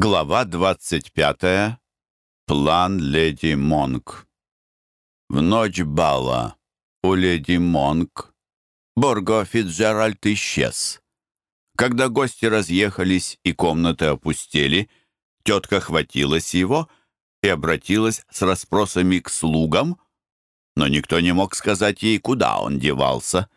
Глава 25. План леди Монк. В ночь бала у леди Монк Борго Фитджеральд исчез. Когда гости разъехались и комнаты опустели, тетка хватилась его и обратилась с расспросами к слугам, но никто не мог сказать ей, куда он девался.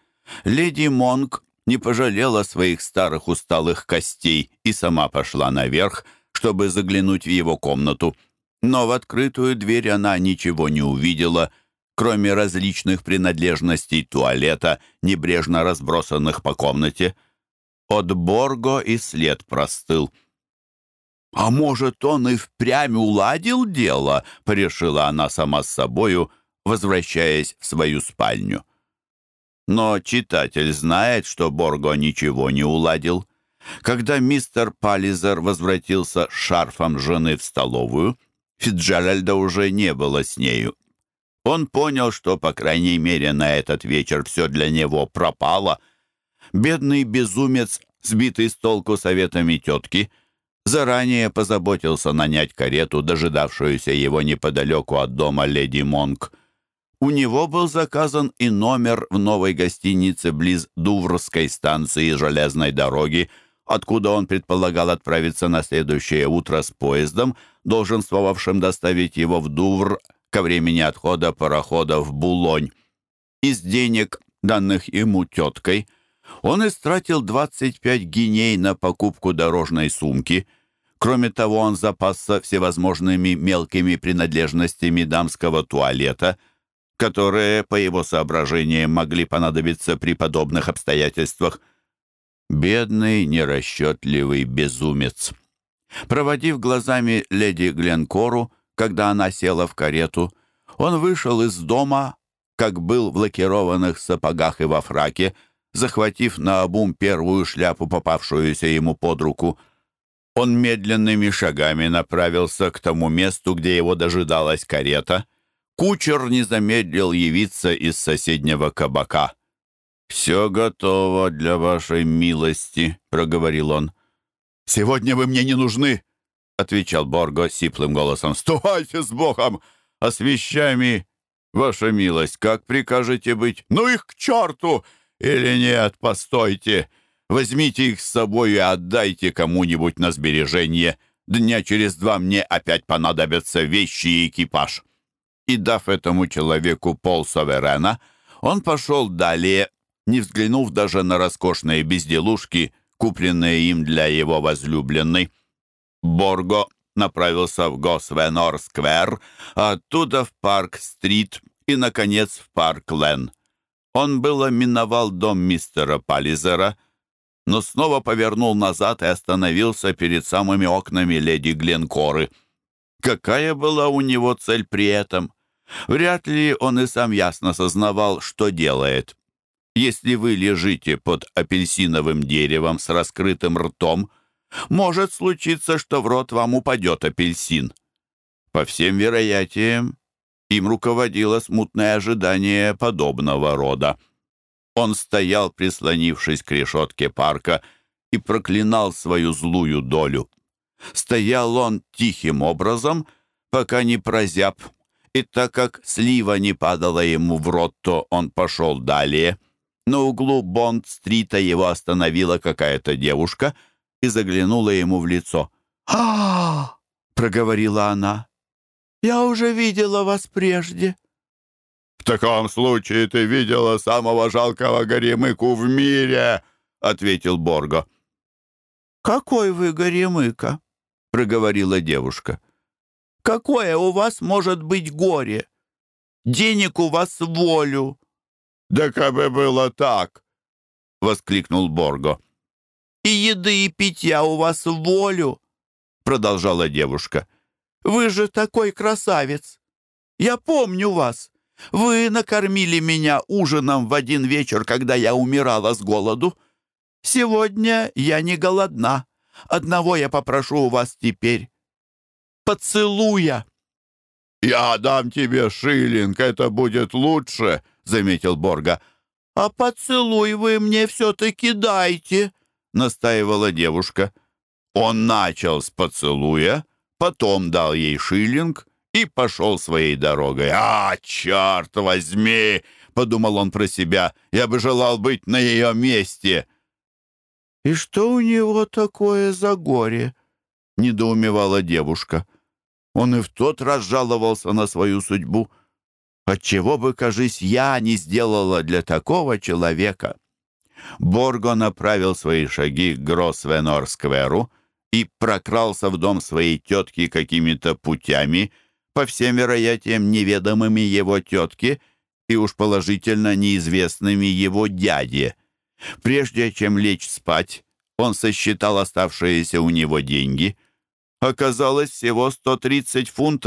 Леди Монк не пожалела своих старых усталых костей и сама пошла наверх, чтобы заглянуть в его комнату. Но в открытую дверь она ничего не увидела, кроме различных принадлежностей туалета, небрежно разбросанных по комнате. От Борго и след простыл. «А может, он и впрямь уладил дело?» — порешила она сама с собою, возвращаясь в свою спальню. Но читатель знает, что Борго ничего не уладил когда мистер Пализер возвратился шарфом жены в столовую, Фиджеральда уже не было с нею. Он понял, что, по крайней мере, на этот вечер все для него пропало. Бедный безумец, сбитый с толку советами тетки, заранее позаботился нанять карету, дожидавшуюся его неподалеку от дома леди Монк. У него был заказан и номер в новой гостинице близ Дуврской станции железной дороги — Откуда он предполагал отправиться на следующее утро с поездом, долженствовавшим доставить его в Дувр ко времени отхода парохода в Булонь. Из денег, данных ему теткой, он истратил 25 гиней на покупку дорожной сумки. Кроме того, он запасся всевозможными мелкими принадлежностями дамского туалета, которые, по его соображениям, могли понадобиться при подобных обстоятельствах – Бедный, нерасчетливый безумец. Проводив глазами леди Гленкору, когда она села в карету, он вышел из дома, как был в лакированных сапогах и во фраке, захватив на обум первую шляпу, попавшуюся ему под руку. Он медленными шагами направился к тому месту, где его дожидалась карета. Кучер не замедлил явиться из соседнего кабака. «Все готово для вашей милости», — проговорил он. «Сегодня вы мне не нужны», — отвечал Борго сиплым голосом. «Ступайте с Богом! А с вещами, ваша милость, как прикажете быть? Ну их к черту! Или нет, постойте! Возьмите их с собой и отдайте кому-нибудь на сбережение. Дня через два мне опять понадобятся вещи и экипаж». И дав этому человеку пол Соверена, он пошел далее не взглянув если вы лежите под апельсиновым деревом с раскрытым ртом, может случиться, что в рот вам упадет апельсин. По всем вероятиям, им руководило смутное ожидание подобного рода. Он стоял, прислонившись к решетке парка, и проклинал свою злую долю. Стоял он тихим образом, пока не прозяб, и так как слива не падала ему в рот, то он пошел далее — на углу Бонд-стрита его остановила какая-то девушка и заглянула ему в лицо. а проговорила она. «Я уже видела вас прежде». «В таком случае ты видела самого жалкого горемыку в мире», — ответил Борго. «Какой вы горемыка?» — проговорила девушка. «Какое у вас может быть горе? Денег у вас волю, «Да как бы было так!» — воскликнул Борго. «И еды, и питья у вас в волю!» — продолжала девушка. «Вы же такой красавец! Я помню вас! Вы накормили меня ужином в один вечер, когда я умирала с голоду. Сегодня я не голодна. Одного я попрошу у вас теперь. Поцелуя!» «Я дам тебе шиллинг, это будет лучше!» заметил Борга. «А поцелуй вы мне все-таки дайте», — настаивала девушка. Он начал с поцелуя, потом дал ей шиллинг и пошел своей дорогой. «А, черт возьми!» — подумал он про себя. «Я бы желал быть на ее месте!» «И что у него такое за горе?» — недоумевала девушка. Он и в тот раз жаловался на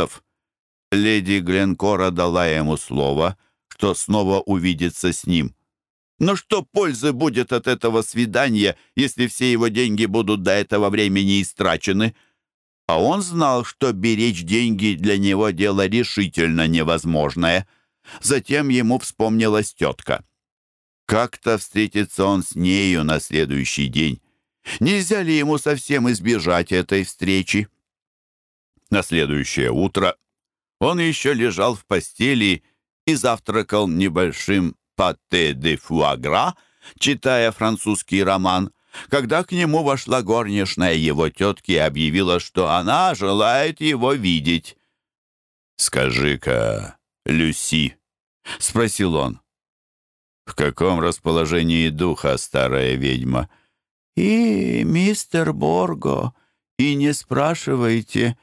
свою Леди Гленкора дала ему слово, что снова увидится с ним. Но что пользы будет от этого свидания, если все его деньги будут до этого времени истрачены? А он знал, что беречь деньги для него дело решительно невозможное. Затем ему вспомнилась тетка. Как-то встретится он с нею на следующий день. Нельзя ли ему совсем избежать этой встречи? На следующее утро он еще лежал в постели и завтракал небольшим пате де фуагра, читая французский роман, когда к нему вошла горничная его тетки и объявила, что она желает его видеть. «Скажи-ка, Люси», — спросил он, — «в каком расположении духа старая ведьма?» «И, мистер Борго, и не спрашивайте»,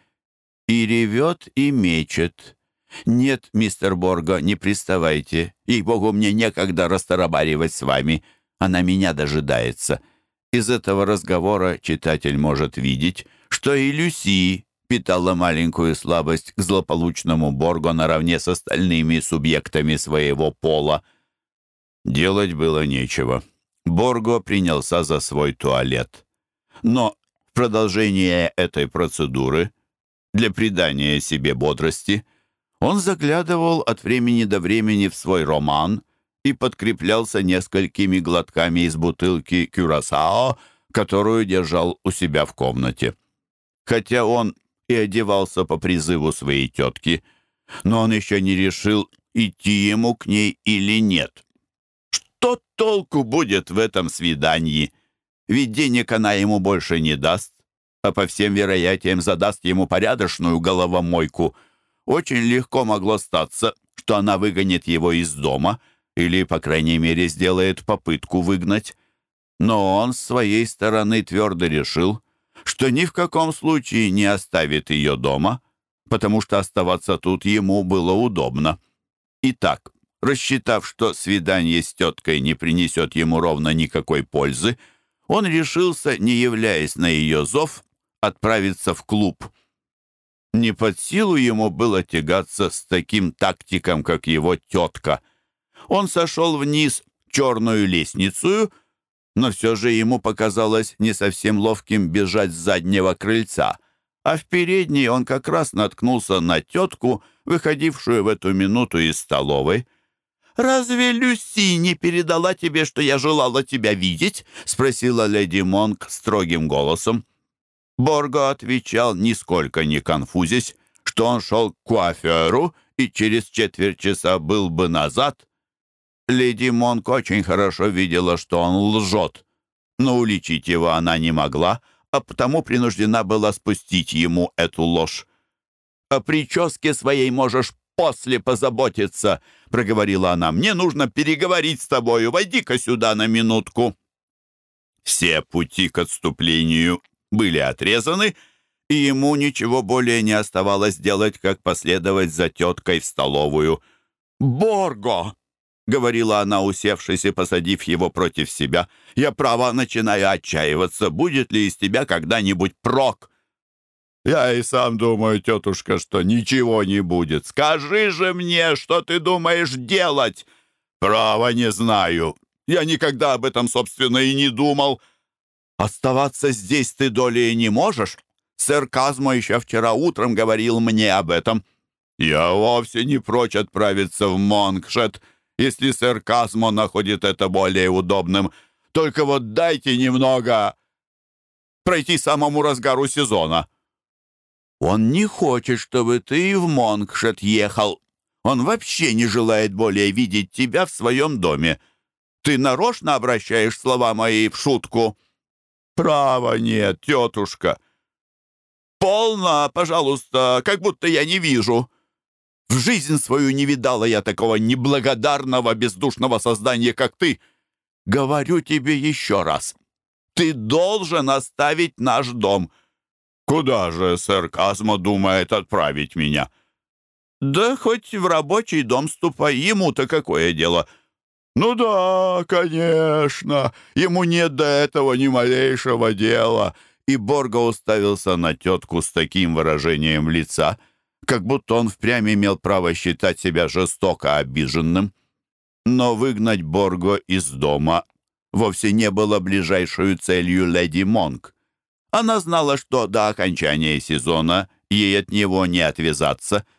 и ревет, и мечет. Нет, мистер Борго, не приставайте. И богу мне некогда расторобаривать с вами. Она меня дожидается. Из этого разговора читатель может видеть, что и Люси питала маленькую слабость к злополучному Борго наравне с остальными субъектами своего пола. Делать было нечего. Борго принялся за свой туалет. Но в продолжение этой процедуры для придания себе бодрости, он заглядывал от времени до времени в свой роман и подкреплялся несколькими глотками из бутылки «Кюрасао», которую держал у себя в комнате. Хотя он и одевался по призыву своей тетки, но он еще не решил, идти ему к ней или нет. Что толку будет в этом свидании? Ведь денег она ему больше не даст, а по всем вероятиям задаст ему порядочную головомойку. Очень легко могло статься, что она выгонит его из дома или, по крайней мере, сделает попытку выгнать. Но он с своей стороны твердо решил, что ни в каком случае не оставит ее дома, потому что оставаться тут ему было удобно. Итак, рассчитав, что свидание с теткой не принесет ему ровно никакой пользы, он решился, не являясь на ее зов, отправиться в клуб. Не под силу ему было тягаться с таким тактиком, как его тетка. Он сошел вниз черную лестницу, но все же ему показалось не совсем ловким бежать с заднего крыльца, а в передней он как раз наткнулся на тетку, выходившую в эту минуту из столовой. «Разве Люси не передала тебе, что я желала тебя видеть?» — спросила леди Монк строгим голосом. Борго отвечал, нисколько не конфузясь, что он шел к куаферу и через четверть часа был бы назад. Леди Монк очень хорошо видела, что он лжет, но уличить его она не могла, а потому принуждена была спустить ему эту ложь. «О прическе своей можешь после позаботиться», — проговорила она. «Мне нужно переговорить с тобою. Войди-ка сюда на минутку». Все пути к отступлению были отрезаны, и ему ничего более не оставалось делать, как последовать за теткой в столовую. «Борго!» — говорила она, усевшись и посадив его против себя. «Я, права, начинаю отчаиваться. Будет ли из тебя когда-нибудь прок?» «Я и сам думаю, тетушка, что ничего не будет. Скажи же мне, что ты думаешь делать?» «Право, не знаю. Я никогда об этом, собственно, и не думал оставаться здесь ты долей не можешь. Сэр Казмо еще вчера утром говорил мне об этом. Я вовсе не прочь отправиться в Монкшет, если сэр Казмо находит это более удобным. Только вот дайте немного пройти самому разгару сезона. Он не хочет, чтобы ты в Монкшет ехал. Он вообще не желает более видеть тебя в своем доме. Ты нарочно обращаешь слова мои в шутку». Право нет, тетушка!» «Полно, пожалуйста, как будто я не вижу!» «В жизнь свою не видала я такого неблагодарного, бездушного создания, как ты!» «Говорю тебе еще раз, ты должен оставить наш дом!» «Куда же сэр Казма, думает отправить меня?» «Да хоть в рабочий дом ступай, ему-то какое дело!» «Ну да, конечно! Ему нет до этого ни малейшего дела!» И Борго уставился на тетку с таким выражением лица, как будто он впрямь имел право считать себя жестоко обиженным. Но выгнать Борго из дома вовсе не было ближайшую целью леди Монг. Она знала, что до окончания сезона ей от него не отвязаться —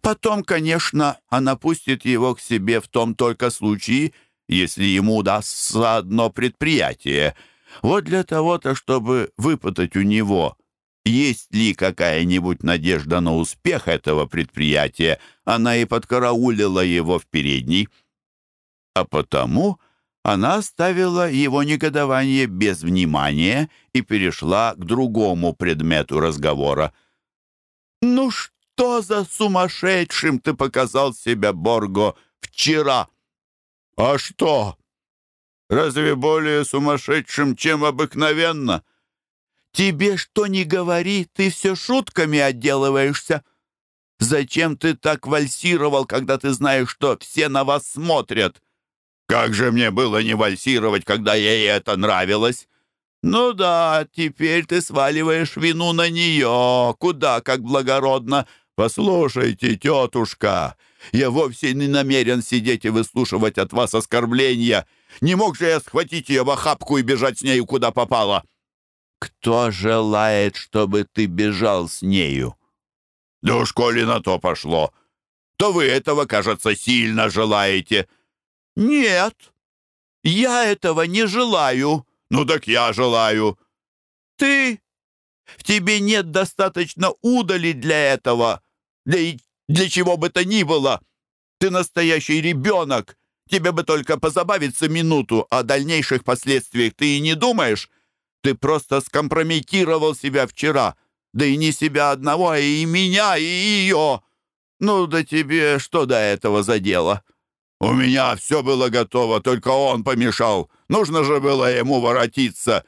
Потом, конечно, она пустит его к себе в том только случае, если ему удастся одно предприятие. Вот для того-то, чтобы выпытать у него есть ли какая-нибудь надежда на успех этого предприятия, она и подкараулила его в передней. А потому она оставила его негодование без внимания и за сумасшедшим ты показал себя, Борго, вчера? А что? Разве более сумасшедшим, чем обыкновенно? Тебе что не говори, ты все шутками отделываешься. Зачем ты так вальсировал, когда ты знаешь, что все на вас смотрят? Как же мне было не вальсировать, когда ей это нравилось? «Ну да, теперь ты сваливаешь вину на нее. Куда как благородно. Послушайте, тетушка, я вовсе не намерен сидеть и выслушивать от вас оскорбления. Не мог же я схватить ее в охапку и бежать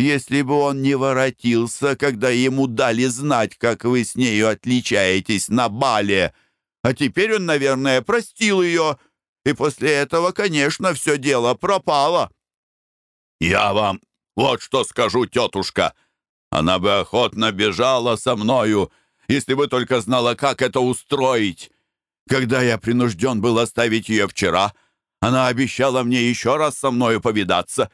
если бы он не воротился, когда ему дали знать, как вы с нею отличаетесь на бале. А теперь он, наверное, простил ее, и после этого, конечно, все дело пропало». «Я вам вот что скажу, тетушка. Она бы охотно бежала со мною, если бы только знала, как это устроить. Когда я принужден был оставить ее вчера, она обещала мне еще раз со мною повидаться».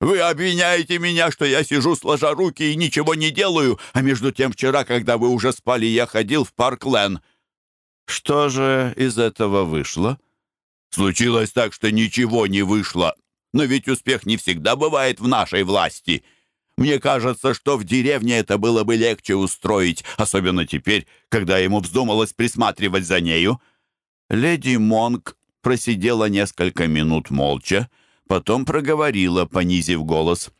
Вы обвиняете меня, что я сижу сложа руки и ничего не делаю, а между тем вчера, когда вы уже спали, я ходил в парк Лен. Что же Потом проговорила, понизив голос.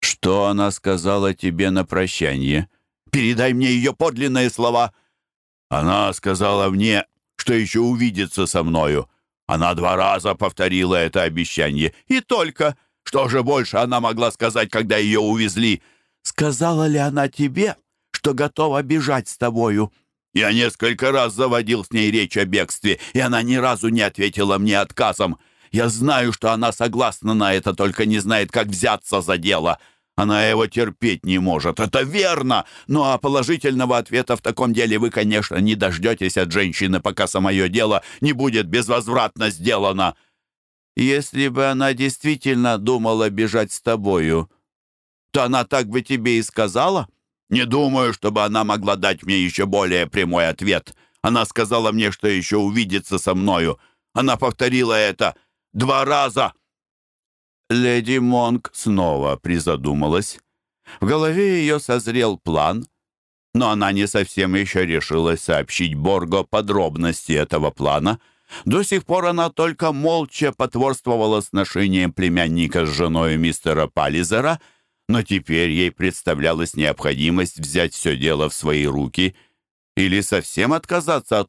«Что она сказала тебе на прощание? Передай мне ее подлинные слова!» «Она сказала мне, что еще увидится со мною. Она два раза повторила это обещание. И только! Что же больше она могла сказать, когда ее увезли?» «Сказала ли она тебе, что готова бежать с тобою?» Я несколько раз заводил с ней речь о бегстве, и она ни разу не ответила мне отказом. Я знаю, что она согласна на это, только не знает, как взяться за дело. Она его терпеть не может. Это верно! Ну а положительного ответа в таком деле вы, конечно, не дождетесь от женщины, пока самое дело не будет безвозвратно сделано. Если бы она действительно думала бежать с тобою, то она так бы тебе и сказала. Не думаю, чтобы она могла дать мне еще более прямой ответ. Она сказала мне, что еще увидится со мною. Она повторила это — два раза. Леди Монк снова призадумалась. В голове ее созрел план, но она не совсем еще решилась сообщить Борго подробности этого плана. До сих пор она только молча потворствовала сношением племянника с женой мистера Паллизера, но теперь ей представлялась необходимость взять все дело в свои руки или совсем отказаться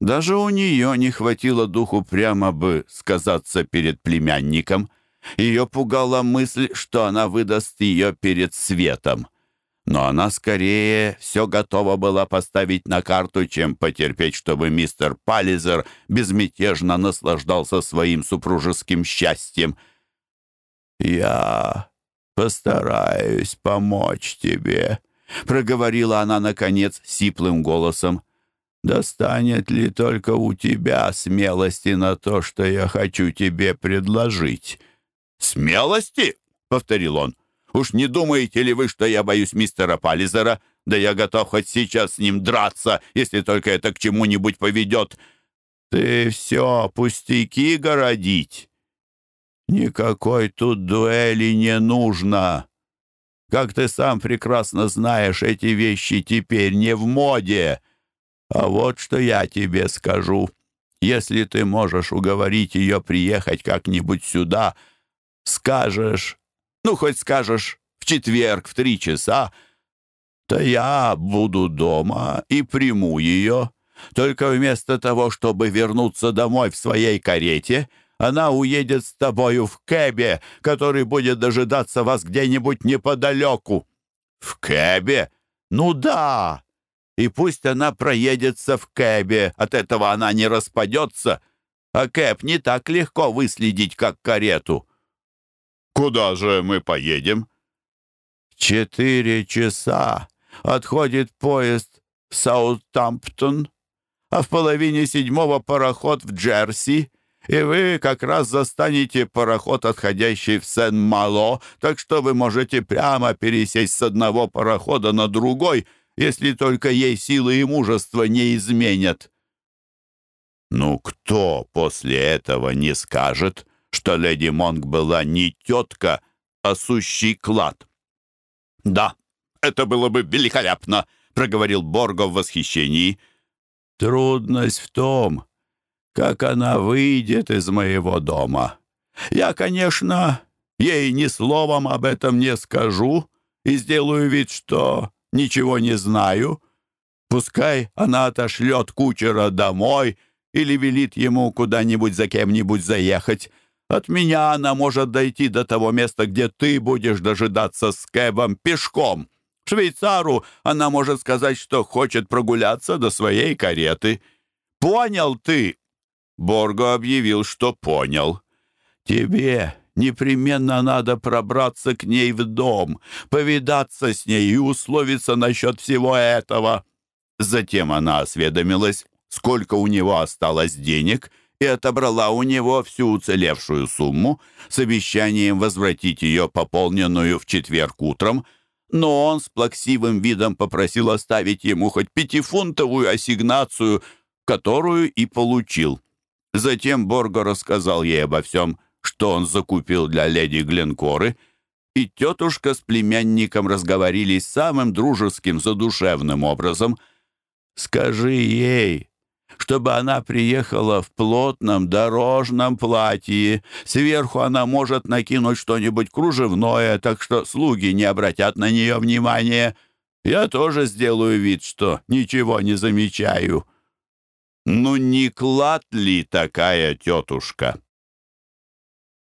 Даже у нее не хватило духу прямо бы сказаться перед племянником. Ее пугала мысль, что она выдаст ее перед светом. Но она скорее все готова была поставить на карту, чем потерпеть, чтобы мистер Паллизер безмятежно наслаждался своим супружеским счастьем. «Я постараюсь помочь тебе», — проговорила она, наконец, сиплым голосом. Достанет ли только у тебя смелости на то, что я хочу тебе предложить?» «Смелости?» — повторил он. «Уж не думаете ли вы, что я боюсь мистера Паллизера? Да я готов хоть сейчас с ним драться, если только это к чему-нибудь поведет». «Ты все пустяки городить. Никакой тут дуэли не нужно. Как ты сам прекрасно знаешь, эти вещи теперь не в моде». А вот что я тебе скажу. Если ты можешь уговорить ее приехать как-нибудь сюда, скажешь, ну, хоть скажешь, в четверг в три часа, то я буду дома и приму ее. Только вместо того, чтобы вернуться домой в своей карете, она уедет с тобою в кэбе, который будет и пусть она проедется в кэбе. От этого она не распадется. А кэб не так легко выследить, как карету». «Куда же мы поедем?» «Четыре часа. Отходит поезд в Саутамптон, а в половине седьмого пароход в Джерси» и вы как раз застанете пароход, отходящий в Сен-Мало, так что вы можете прямо пересесть с одного парохода на другой если только ей силы и мужество не изменят. Ну кто после этого не скажет, что леди Монг была не тетка, а сущий клад? Да, это было бы великолепно, проговорил Борго в восхищении. Трудность в том, как она выйдет из моего дома. Я, конечно, ей ни словом об этом не скажу и сделаю вид, что ничего не знаю. Пускай она отошлет кучера домой или велит ему куда-нибудь за кем-нибудь заехать. От меня она может дойти до того места, где ты будешь дожидаться с Кэбом пешком. Швейцару она может сказать, Непременно надо пробраться к ней в дом, повидаться с ней и условиться насчет всего этого. Затем она осведомилась, сколько у него осталось денег, и отобрала у него всю уцелевшую сумму с обещанием возвратить ее пополненную в четверг утром, но он с плаксивым видом попросил оставить ему хоть пятифунтовую ассигнацию, которую и получил. Затем Борго рассказал ей обо всем – что он закупил для леди Гленкоры, и тетушка с племянником разговорились самым дружеским, задушевным образом. «Скажи ей, чтобы она приехала в плотном дорожном платье. Сверху она может накинуть что-нибудь кружевное, так что слуги не обратят на нее внимания. Я тоже сделаю вид, что ничего не замечаю». «Ну не клад ли такая тетушка?»